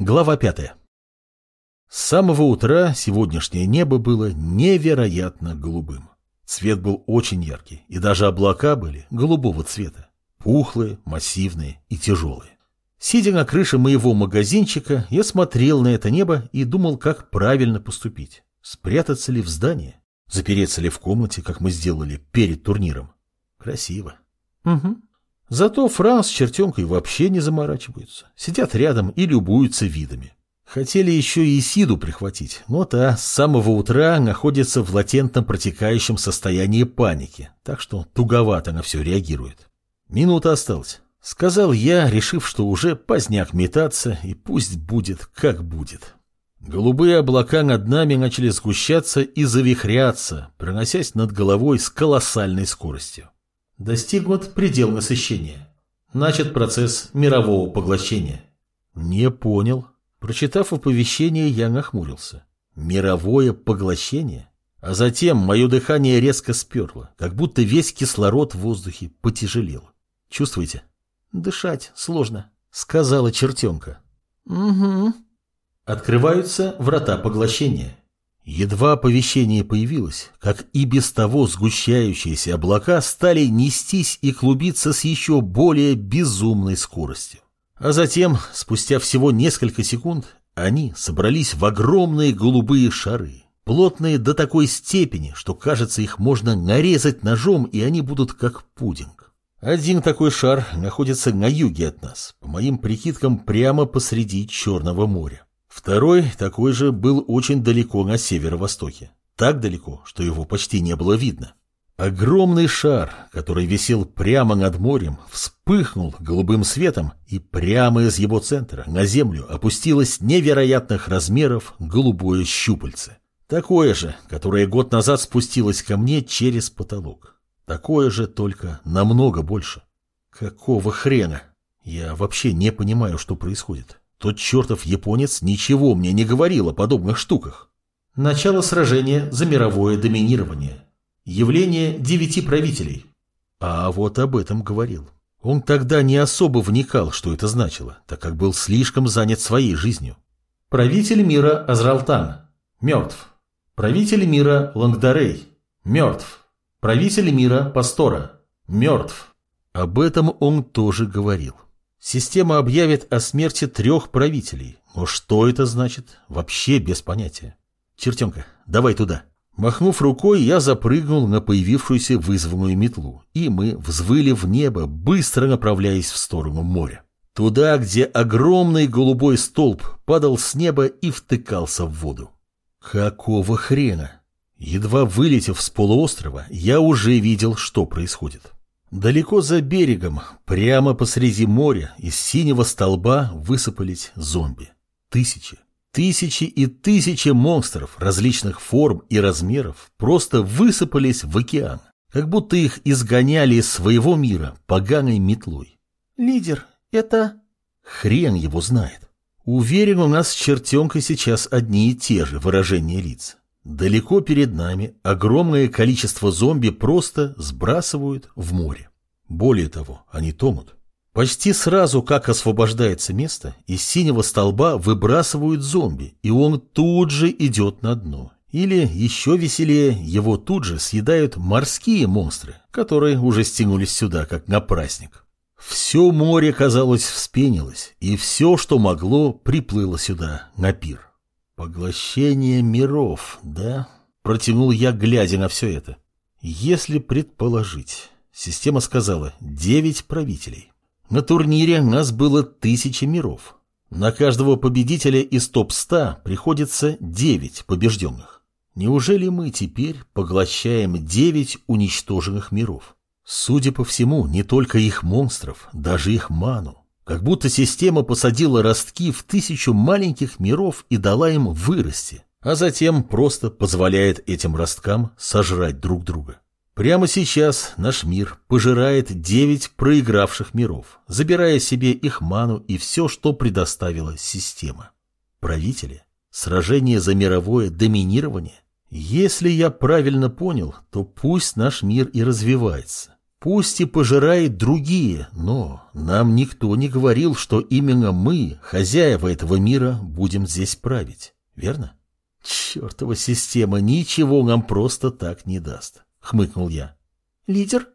Глава пятая. С самого утра сегодняшнее небо было невероятно голубым. Цвет был очень яркий, и даже облака были голубого цвета. Пухлые, массивные и тяжелые. Сидя на крыше моего магазинчика, я смотрел на это небо и думал, как правильно поступить. Спрятаться ли в здании? Запереться ли в комнате, как мы сделали перед турниром? Красиво. Угу. Зато Франц с чертенкой вообще не заморачиваются. Сидят рядом и любуются видами. Хотели еще и Сиду прихватить, но та с самого утра находится в латентном протекающем состоянии паники, так что туговато на все реагирует. Минута осталась. Сказал я, решив, что уже поздняк метаться, и пусть будет, как будет. Голубые облака над нами начали сгущаться и завихряться, проносясь над головой с колоссальной скоростью. Достигнут предел насыщения. Начат процесс мирового поглощения. Не понял. Прочитав оповещение, я нахмурился. Мировое поглощение? А затем мое дыхание резко сперло, как будто весь кислород в воздухе потяжелел. Чувствуете? Дышать сложно, сказала чертенка. Угу. Открываются врата поглощения. Едва оповещение появилось, как и без того сгущающиеся облака стали нестись и клубиться с еще более безумной скоростью. А затем, спустя всего несколько секунд, они собрались в огромные голубые шары, плотные до такой степени, что, кажется, их можно нарезать ножом, и они будут как пудинг. Один такой шар находится на юге от нас, по моим прикидкам, прямо посреди Черного моря. Второй, такой же, был очень далеко на северо-востоке. Так далеко, что его почти не было видно. Огромный шар, который висел прямо над морем, вспыхнул голубым светом, и прямо из его центра на землю опустилось невероятных размеров голубое щупальце. Такое же, которое год назад спустилось ко мне через потолок. Такое же, только намного больше. Какого хрена? Я вообще не понимаю, что происходит. Тот чертов японец ничего мне не говорил о подобных штуках. Начало сражения за мировое доминирование. Явление девяти правителей. А вот об этом говорил. Он тогда не особо вникал, что это значило, так как был слишком занят своей жизнью. Правитель мира Азралтан. Мертв. Правитель мира Лангдарей. Мертв. Правитель мира Пастора. Мертв. Об этом он тоже говорил. Система объявит о смерти трех правителей. Но что это значит? Вообще без понятия. Чертенка, давай туда. Махнув рукой, я запрыгнул на появившуюся вызванную метлу, и мы взвыли в небо, быстро направляясь в сторону моря. Туда, где огромный голубой столб падал с неба и втыкался в воду. Какого хрена? Едва вылетев с полуострова, я уже видел, что происходит. Далеко за берегом, прямо посреди моря, из синего столба высыпались зомби. Тысячи, тысячи и тысячи монстров различных форм и размеров просто высыпались в океан, как будто их изгоняли из своего мира поганой метлой. «Лидер, это...» Хрен его знает. Уверен, у нас с чертенкой сейчас одни и те же выражения лиц. Далеко перед нами огромное количество зомби просто сбрасывают в море. Более того, они тонут. Почти сразу, как освобождается место, из синего столба выбрасывают зомби, и он тут же идет на дно. Или, еще веселее, его тут же съедают морские монстры, которые уже стянулись сюда, как на праздник. Все море, казалось, вспенилось, и все, что могло, приплыло сюда, на пир. Поглощение миров, да? Протянул я, глядя на все это. Если предположить, система сказала девять правителей. На турнире нас было тысяча миров. На каждого победителя из топ-100 приходится девять побежденных. Неужели мы теперь поглощаем девять уничтоженных миров? Судя по всему, не только их монстров, даже их ману. Как будто система посадила ростки в тысячу маленьких миров и дала им вырасти, а затем просто позволяет этим росткам сожрать друг друга. Прямо сейчас наш мир пожирает девять проигравших миров, забирая себе их ману и все, что предоставила система. Правители? Сражение за мировое доминирование? Если я правильно понял, то пусть наш мир и развивается. Пусть и пожирает другие, но нам никто не говорил, что именно мы, хозяева этого мира, будем здесь править. Верно? Чертова система ничего нам просто так не даст, хмыкнул я. Лидер?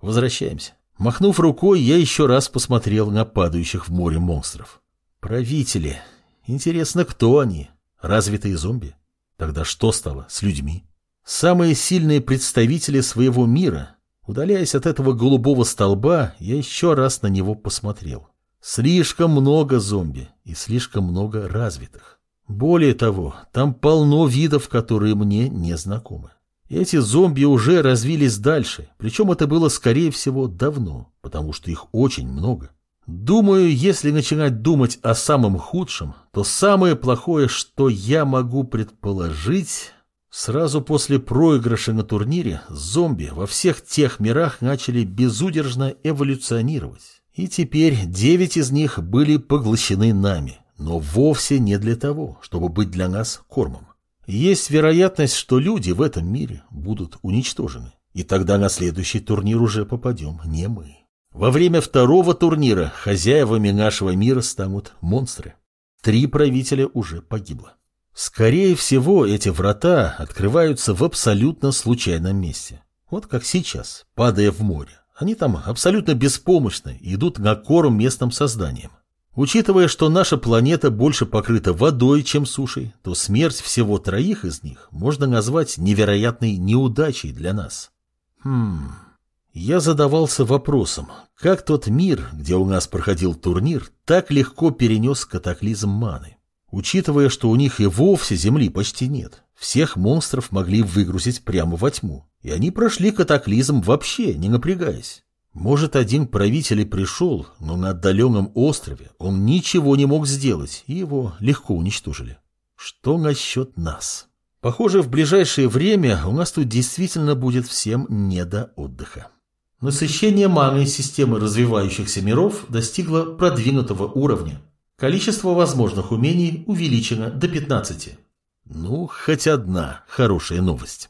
Возвращаемся. Махнув рукой, я еще раз посмотрел на падающих в море монстров. Правители. Интересно, кто они? Развитые зомби? Тогда что стало с людьми? Самые сильные представители своего мира. Удаляясь от этого голубого столба, я еще раз на него посмотрел. Слишком много зомби и слишком много развитых. Более того, там полно видов, которые мне не знакомы. Эти зомби уже развились дальше, причем это было, скорее всего, давно, потому что их очень много. Думаю, если начинать думать о самом худшем, то самое плохое, что я могу предположить... Сразу после проигрыша на турнире зомби во всех тех мирах начали безудержно эволюционировать. И теперь девять из них были поглощены нами, но вовсе не для того, чтобы быть для нас кормом. Есть вероятность, что люди в этом мире будут уничтожены. И тогда на следующий турнир уже попадем не мы. Во время второго турнира хозяевами нашего мира станут монстры. Три правителя уже погибло. Скорее всего, эти врата открываются в абсолютно случайном месте. Вот как сейчас, падая в море. Они там абсолютно беспомощны и идут на корм местным созданиям. Учитывая, что наша планета больше покрыта водой, чем сушей, то смерть всего троих из них можно назвать невероятной неудачей для нас. Хм... Я задавался вопросом, как тот мир, где у нас проходил турнир, так легко перенес катаклизм маны. Учитывая, что у них и вовсе земли почти нет, всех монстров могли выгрузить прямо во тьму, и они прошли катаклизм вообще, не напрягаясь. Может, один правитель и пришел, но на отдаленном острове он ничего не мог сделать, и его легко уничтожили. Что насчет нас? Похоже, в ближайшее время у нас тут действительно будет всем не до отдыха. Насыщение маной системы развивающихся миров достигло продвинутого уровня. Количество возможных умений увеличено до 15. Ну, хоть одна хорошая новость.